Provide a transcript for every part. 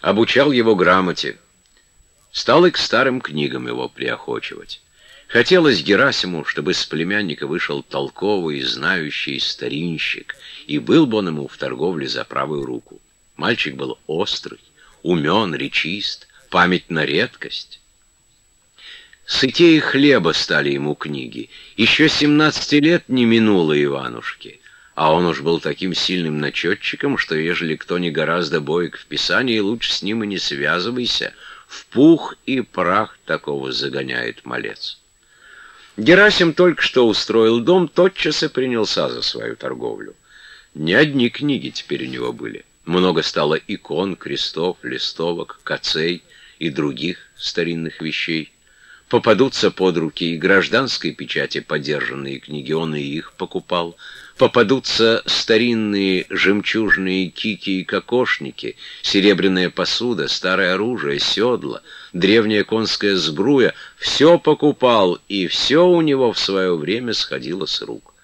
обучал его грамоте, стал и к старым книгам его приохочивать. Хотелось Герасиму, чтобы с племянника вышел толковый, знающий старинщик, и был бы он ему в торговле за правую руку. Мальчик был острый, умен, речист, память на редкость. Сытее хлеба стали ему книги. Еще семнадцати лет не минуло Иванушке, а он уж был таким сильным начетчиком, что ежели кто не гораздо боек в писании, лучше с ним и не связывайся. В пух и прах такого загоняет малец. Герасим только что устроил дом, тотчас и принялся за свою торговлю. Не одни книги теперь у него были. Много стало икон, крестов, листовок, кацей и других старинных вещей попадутся под руки и гражданской печати подержанные книги, он и их покупал. Попадутся старинные жемчужные кики и кокошники, серебряная посуда, старое оружие, седла, древняя конская сбруя. Все покупал, и все у него в свое время сходило с рук.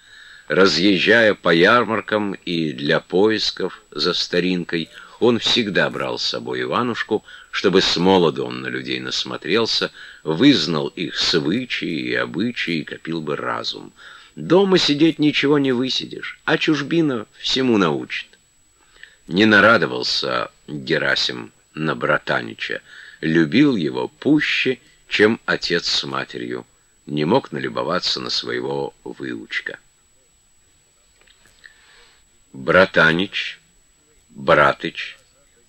Разъезжая по ярмаркам и для поисков за старинкой, он всегда брал с собой Иванушку, чтобы с молоду он на людей насмотрелся, вызнал их свычаи и обычаи копил бы разум. Дома сидеть ничего не высидишь, а чужбина всему научит. Не нарадовался Герасим на братанича, любил его пуще, чем отец с матерью, не мог налюбоваться на своего выучка. Братанич, Братыч,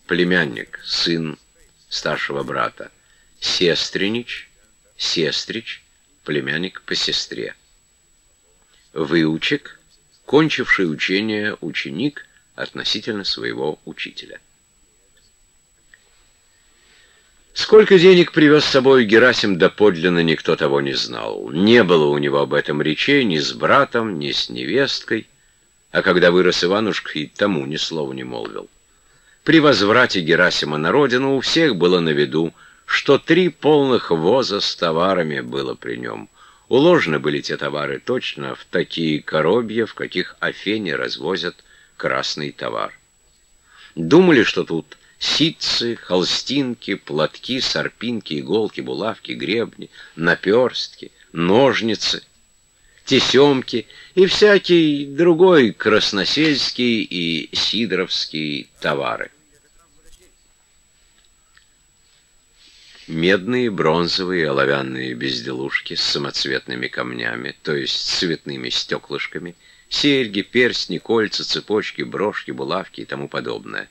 племянник, сын старшего брата, Сестринич, Сестрич, племянник по сестре. Выучек, кончивший учение ученик относительно своего учителя. Сколько денег привез с собой Герасим доподлинно никто того не знал. Не было у него об этом речей ни с братом, ни с невесткой, а когда вырос Иванушка, и тому ни слова не молвил. При возврате Герасима на родину у всех было на виду, что три полных воза с товарами было при нем. Уложены были те товары точно в такие коробья, в каких Афени развозят красный товар. Думали, что тут ситцы, холстинки, платки, сорпинки, иголки, булавки, гребни, наперстки, ножницы, тесемки и всякий другой красносельский и сидоровский товары. Медные, бронзовые, оловянные безделушки с самоцветными камнями, то есть цветными стеклышками, серьги, перстни, кольца, цепочки, брошки, булавки и тому подобное.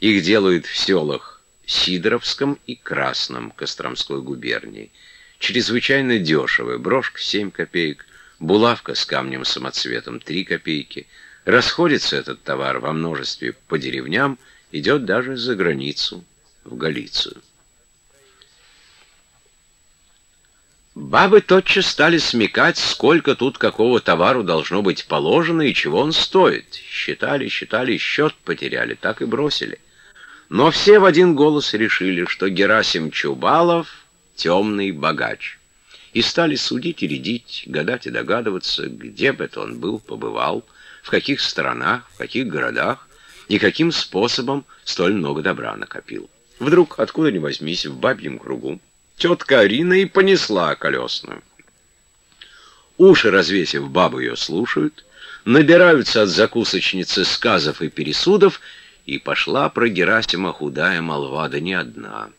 Их делают в селах Сидоровском и Красном Костромской губернии. Чрезвычайно дешевая брошка 7 копеек, булавка с камнем-самоцветом 3 копейки. Расходится этот товар во множестве по деревням, идет даже за границу, в Галицию. Бабы тотчас стали смекать, сколько тут какого товару должно быть положено и чего он стоит. Считали, считали, счет потеряли, так и бросили. Но все в один голос решили, что Герасим Чубалов — темный богач. И стали судить и рядить, гадать и догадываться, где бы это он был, побывал, в каких странах, в каких городах и каким способом столь много добра накопил. Вдруг, откуда ни возьмись, в бабьем кругу, Тетка Арина и понесла колесную. Уши развесив, бабы ее слушают, набираются от закусочницы сказов и пересудов, и пошла про Герасима худая молва, да не одна.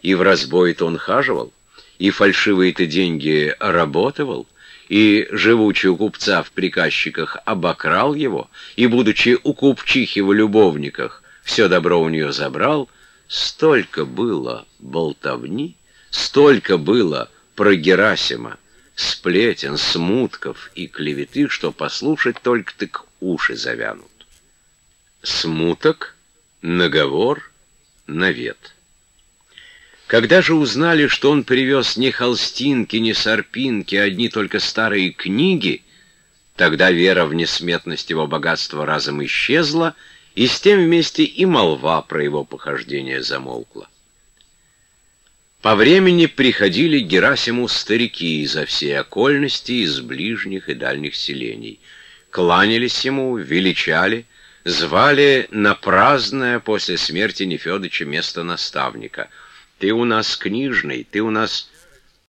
И в разбой-то он хаживал, и фальшивые-то деньги работывал, и, живучий у купца в приказчиках, обокрал его, и, будучи у купчихи в любовниках, все добро у нее забрал, столько было болтовни, Столько было про Герасима, сплетен, смутков и клеветы, что послушать только так уши завянут. Смуток, наговор, навет. Когда же узнали, что он привез ни холстинки, ни сорпинки, одни только старые книги, тогда вера в несметность его богатства разом исчезла, и с тем вместе и молва про его похождение замолкла. По времени приходили Герасиму старики изо всей окольности, из ближних и дальних селений. Кланялись ему, величали, звали на праздное после смерти Нефедыча место наставника. Ты у нас книжный, ты у нас